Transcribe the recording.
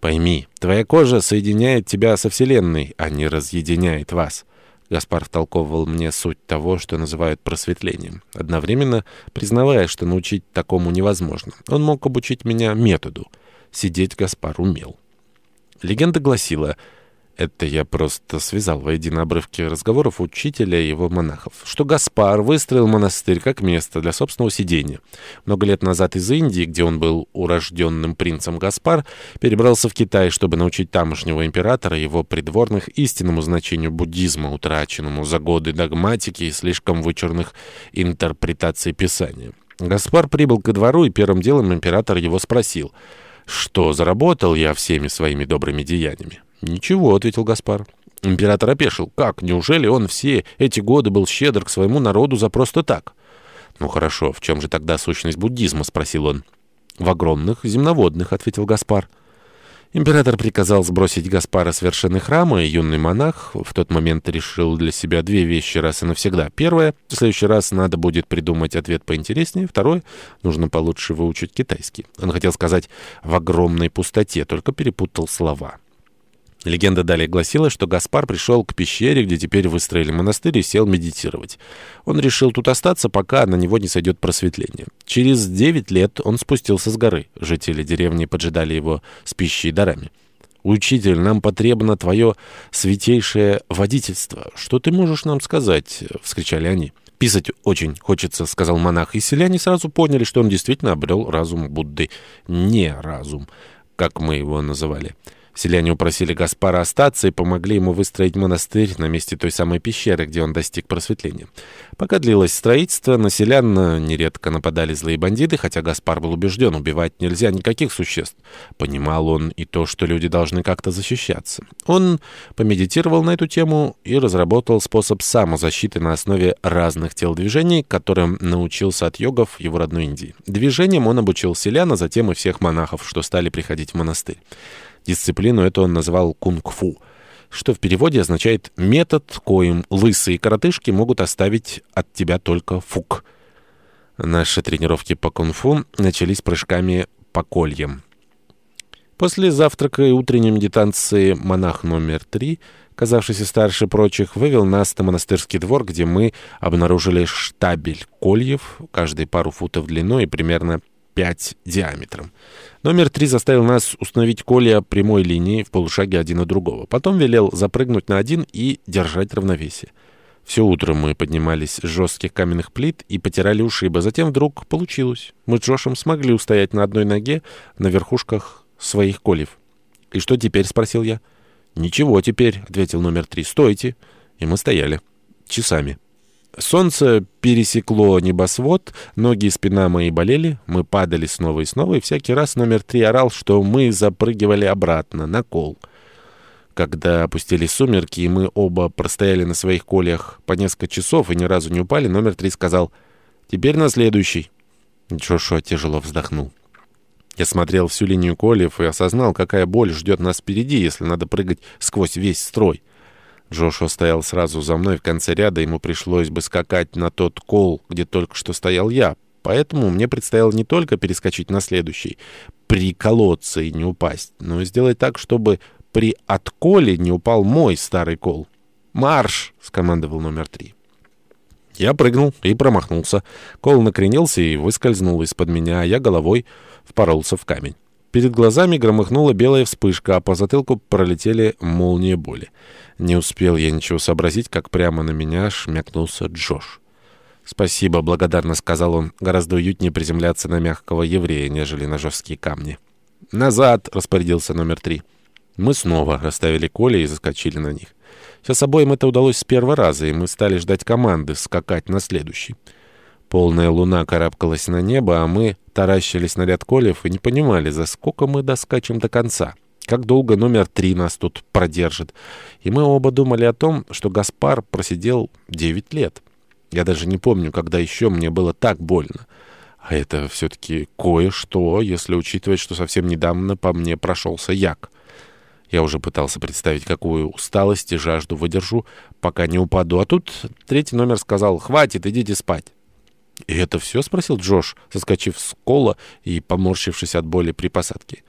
Пойми, твоя кожа соединяет тебя со Вселенной, а не разъединяет вас. Гаспар втолковывал мне суть того, что называют просветлением, одновременно признавая, что научить такому невозможно. Он мог обучить меня методу. Сидеть Гаспар умел. Легенда гласила... Это я просто связал воедино обрывки разговоров учителя и его монахов. Что Гаспар выстроил монастырь как место для собственного сидения. Много лет назад из Индии, где он был урожденным принцем Гаспар, перебрался в Китай, чтобы научить тамошнего императора его придворных истинному значению буддизма, утраченному за годы догматики и слишком вычурных интерпретаций Писания. Гаспар прибыл ко двору, и первым делом император его спросил, что заработал я всеми своими добрыми деяниями. «Ничего», — ответил Гаспар. Император опешил. «Как? Неужели он все эти годы был щедр к своему народу за просто так?» «Ну хорошо, в чем же тогда сущность буддизма?» — спросил он. «В огромных земноводных», — ответил Гаспар. Император приказал сбросить Гаспара с вершины храма, и юный монах в тот момент решил для себя две вещи раз и навсегда. Первое — в следующий раз надо будет придумать ответ поинтереснее. Второе — нужно получше выучить китайский. Он хотел сказать «в огромной пустоте», только перепутал слова. Легенда далее гласила, что Гаспар пришел к пещере, где теперь выстроили монастырь, и сел медитировать. Он решил тут остаться, пока на него не сойдет просветление. Через девять лет он спустился с горы. Жители деревни поджидали его с пищей и дарами. «Учитель, нам потребно твое святейшее водительство. Что ты можешь нам сказать?» — вскричали они. «Писать очень хочется», — сказал монах, и селяне сразу поняли, что он действительно обрел разум Будды. Не разум, как мы его называли. Селяне упросили Гаспара остаться и помогли ему выстроить монастырь на месте той самой пещеры, где он достиг просветления. Пока длилось строительство, на селян нередко нападали злые бандиты, хотя Гаспар был убежден, убивать нельзя никаких существ. Понимал он и то, что люди должны как-то защищаться. Он помедитировал на эту тему и разработал способ самозащиты на основе разных телодвижений, которым научился от йогов его родной Индии. Движением он обучил селян, а затем и всех монахов, что стали приходить в монастырь. Дисциплину эту он называл кунг-фу, что в переводе означает «метод, коим лысые коротышки могут оставить от тебя только фук». Наши тренировки по кунг-фу начались прыжками по кольям. После завтрака и утренней медитации монах номер три, казавшийся старше прочих, вывел нас на монастырский двор, где мы обнаружили штабель кольев, каждый пару футов длиной и примерно 5 диаметром. Номер три заставил нас установить колья прямой линии в полушаге один от другого. Потом велел запрыгнуть на один и держать равновесие. Все утро мы поднимались с жестких каменных плит и потирали ушибы. Затем вдруг получилось. Мы с Джошем смогли устоять на одной ноге на верхушках своих кольев. «И что теперь?» — спросил я. «Ничего теперь», — ответил номер три. «Стойте». И мы стояли. Часами. Солнце пересекло небосвод, ноги и спина мои болели, мы падали снова и снова, и всякий раз номер три орал, что мы запрыгивали обратно, на кол. Когда опустились сумерки, и мы оба простояли на своих колях по несколько часов и ни разу не упали, номер три сказал «Теперь на следующий». Джошуа тяжело вздохнул. Я смотрел всю линию кольев и осознал, какая боль ждет нас впереди, если надо прыгать сквозь весь строй. Джошуа стоял сразу за мной в конце ряда, ему пришлось бы скакать на тот кол, где только что стоял я. Поэтому мне предстояло не только перескочить на следующий, приколоться и не упасть, но и сделать так, чтобы при отколе не упал мой старый кол. «Марш!» — скомандовал номер три. Я прыгнул и промахнулся. Кол накренился и выскользнул из-под меня, а я головой впоролся в камень. Перед глазами громыхнула белая вспышка, а по затылку пролетели молнии боли. Не успел я ничего сообразить, как прямо на меня шмякнулся Джош. «Спасибо», — благодарно сказал он. «Гораздо уютнее приземляться на мягкого еврея, нежели на жесткие камни». «Назад!» — распорядился номер три. Мы снова расставили коли и заскочили на них. Сейчас обоим это удалось с первого раза, и мы стали ждать команды скакать на следующий. Полная луна карабкалась на небо, а мы таращились на ряд колев и не понимали, за сколько мы доскачем до конца. Как долго номер три нас тут продержит. И мы оба думали о том, что Гаспар просидел девять лет. Я даже не помню, когда еще мне было так больно. А это все-таки кое-что, если учитывать, что совсем недавно по мне прошелся як. Я уже пытался представить, какую усталость и жажду выдержу, пока не упаду. А тут третий номер сказал «Хватит, идите спать». «И это все?» — спросил Джош, соскочив с кола и поморщившись от боли при посадке.